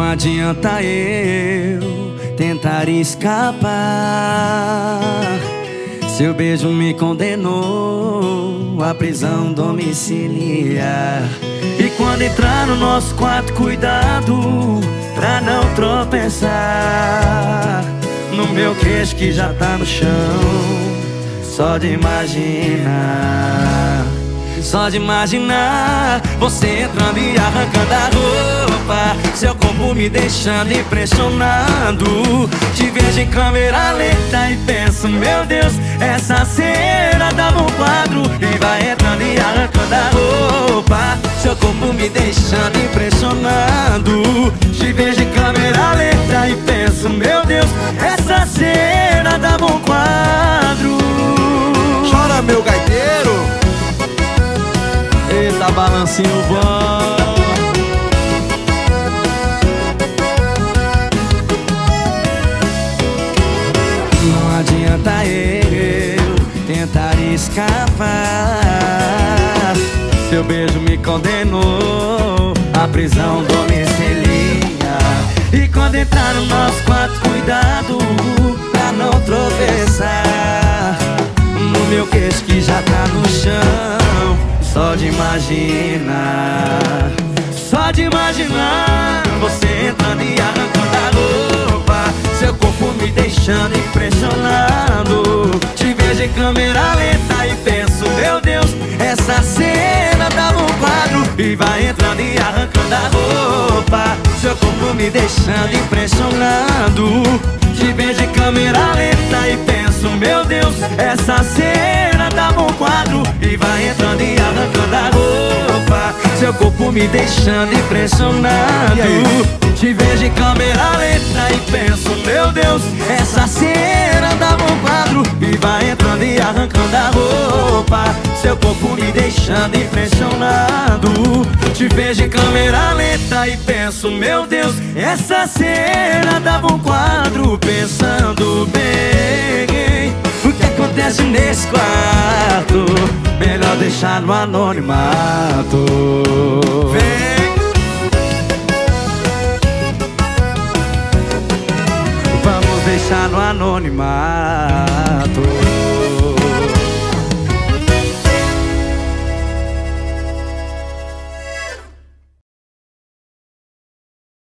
adianta eu tentar escapar. Seu beijo me condenou à prisão domiciliar. E quando entrar no nosso quarto, cuidado pra não tropeçar no meu queixo que já tá no chão. Só de imaginar, só de imaginar você entrando e arrancando a roupa, seu corpo me deixando impressionado. Te vejo em câmera lenta e penso, meu Deus, essa cena dava um quadro e vai entrando e arrancando a roupa, seu corpo me deixando Eita, balancinho bom. Não adianta eu tentar escapar. Seu beijo me condenou à prisão domiciliar. E quando entrar no nosso cuidado pra não tropeçar no meu queixo que já tá no de imaginar, só de imaginar você entrando e arrancando a roupa, seu corpo me deixando impressionado. Te vejo em câmera lenta e penso, meu Deus, essa cena dava um quadro. E vai entrando e arrancando a roupa, seu corpo me deixando impressionado. Te vejo em câmera lenta e penso, meu Deus, essa cena dava um quadro. E vai entrando me deixando impressionado. Te vejo em câmera lenta e penso, meu Deus, essa cena dava um quadro e vai entrando e arrancando a roupa, seu corpo me deixando impressionado. Te vejo em câmera lenta e penso, meu Deus, essa cena dava um quadro pensando bem. O que acontece nesse quarto? Melhor deixar no anonimato. ανώνυμά του.